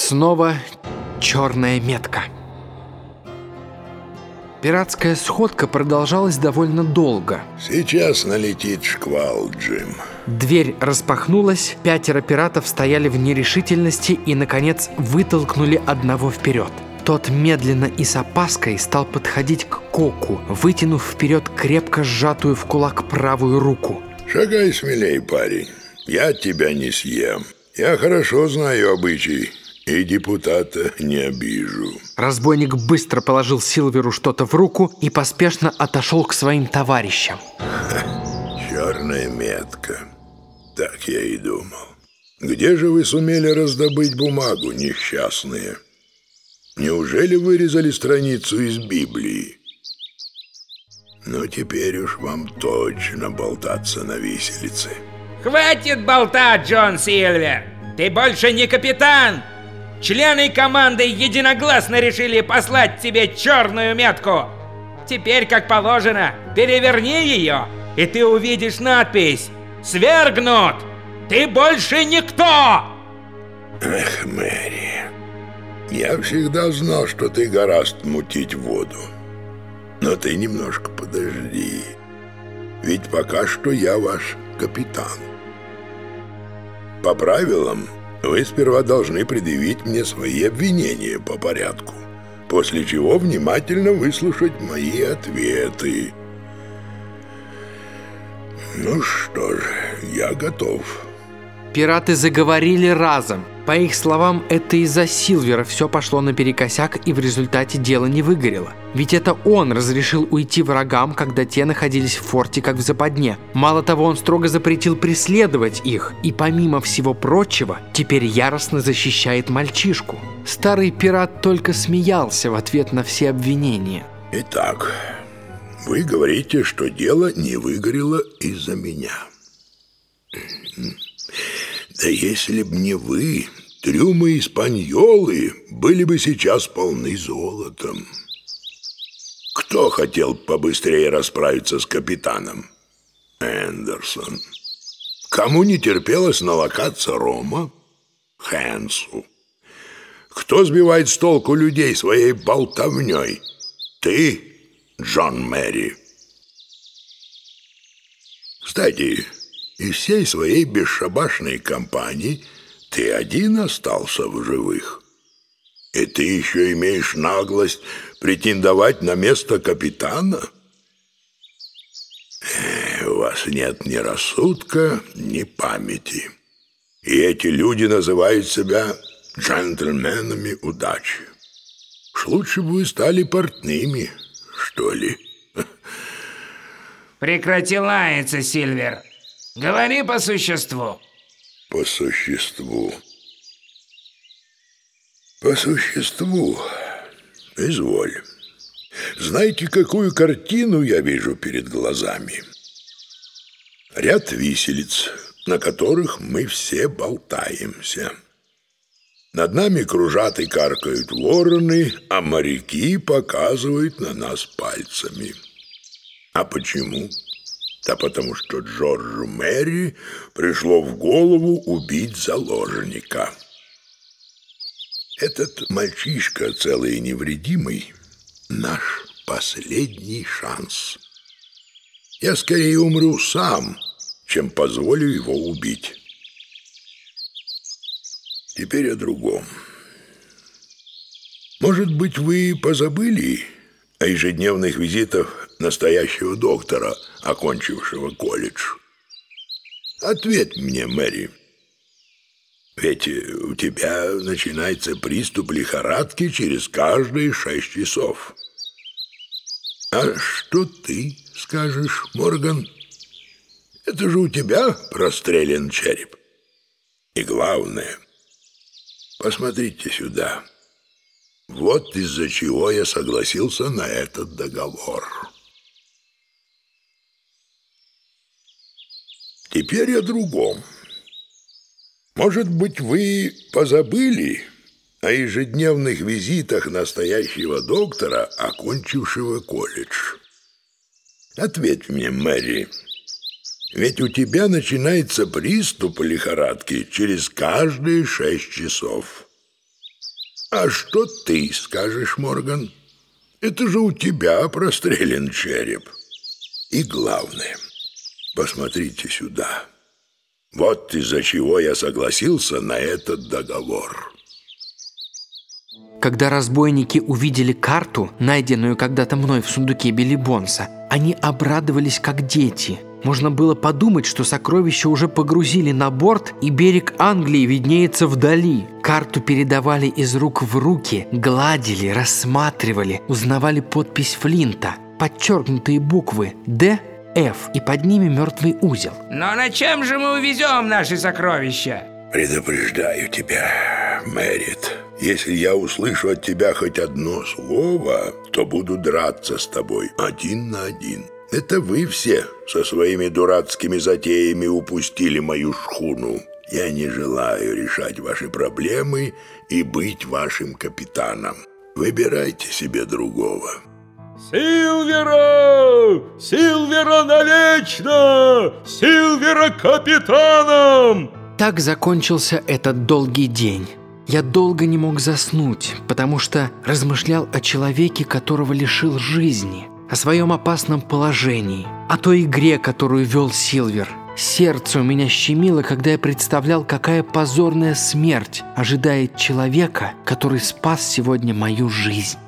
Снова черная метка. Пиратская сходка продолжалась довольно долго. Сейчас налетит шквал, Джим. Дверь распахнулась, пятеро пиратов стояли в нерешительности и, наконец, вытолкнули одного вперед. Тот медленно и с опаской стал подходить к Коку, вытянув вперед крепко сжатую в кулак правую руку. Шагай смелей, парень. Я тебя не съем. Я хорошо знаю обычай и депутата не обижу. Разбойник быстро положил Силверу что-то в руку и поспешно отошел к своим товарищам. Черная метка. Так я и думал. Где же вы сумели раздобыть бумагу, несчастные? Неужели вырезали страницу из Библии? Ну, теперь уж вам точно болтаться на виселице. Хватит болтать, Джон Сильвер! Ты больше не капитан! Члены команды единогласно решили послать тебе черную метку. Теперь, как положено, переверни ее, и ты увидишь надпись «Свергнут! Ты больше никто!» Эх, Мэри, я всегда знал, что ты гораст мутить воду. Но ты немножко подожди. Ведь пока что я ваш капитан. По правилам, вы сперва должны предъявить мне свои обвинения по порядку, после чего внимательно выслушать мои ответы. Ну что ж, я готов. Пираты заговорили разом. По их словам, это из-за Силвера все пошло наперекосяк и в результате дело не выгорело. Ведь это он разрешил уйти врагам, когда те находились в форте как в западне. Мало того, он строго запретил преследовать их. И помимо всего прочего, теперь яростно защищает мальчишку. Старый пират только смеялся в ответ на все обвинения. Итак, вы говорите, что дело не выгорело из-за меня. Да если б не вы, трюмы испаньолы были бы сейчас полны золотом. Кто хотел побыстрее расправиться с капитаном? Эндерсон. Кому не терпелось налокаться Рома? Хэнсу. Кто сбивает с толку людей своей болтовней? Ты, Джон Мэри. Кстати, из всей своей бесшабашной компании ты один остался в живых. И ты еще имеешь наглость претендовать на место капитана? У вас нет ни рассудка, ни памяти. И эти люди называют себя джентльменами удачи. Уж лучше бы вы стали портными, что ли. Прекрати лаяться, Сильвер. Говори по существу. По существу. По существу. Изволь. Знаете, какую картину я вижу перед глазами? Ряд виселиц, на которых мы все болтаемся. Над нами кружат и каркают вороны, а моряки показывают на нас пальцами. А почему? Почему? Да потому что Джорджу Мэри пришло в голову убить заложника. Этот мальчишка, целый и невредимый, наш последний шанс. Я скорее умру сам, чем позволю его убить. Теперь о другом. Может быть, вы позабыли о ежедневных визитах настоящего доктора, окончившего колледж. Ответь мне, Мэри. Ведь у тебя начинается приступ лихорадки через каждые шесть часов. А что ты скажешь, Морган? Это же у тебя прострелен череп. И главное, посмотрите сюда. Вот из-за чего я согласился на этот договор. Теперь о другом. Может быть, вы позабыли о ежедневных визитах настоящего доктора, окончившего колледж? Ответь мне, Мэри, ведь у тебя начинается приступ лихорадки через каждые шесть часов. А что ты скажешь, Морган? Это же у тебя прострелен череп. И главное, посмотрите сюда. Вот из-за чего я согласился на этот договор. Когда разбойники увидели карту, найденную когда-то мной в сундуке Билли Бонса, они обрадовались как дети. Можно было подумать, что сокровища уже погрузили на борт, и берег Англии виднеется вдали. Карту передавали из рук в руки, гладили, рассматривали, узнавали подпись Флинта, подчеркнутые буквы «Д», «Ф» и под ними мертвый узел. Но на чем же мы увезем наши сокровища? Предупреждаю тебя, Мэрит. Если я услышу от тебя хоть одно слово, то буду драться с тобой один на один. Это вы все со своими дурацкими затеями упустили мою шхуну. Я не желаю решать ваши проблемы и быть вашим капитаном. Выбирайте себе другого. Силвера! Силвера навечно! Силвера капитаном! Так закончился этот долгий день. Я долго не мог заснуть, потому что размышлял о человеке, которого лишил жизни – о своем опасном положении, о той игре, которую вел Силвер. Сердце у меня щемило, когда я представлял, какая позорная смерть ожидает человека, который спас сегодня мою жизнь.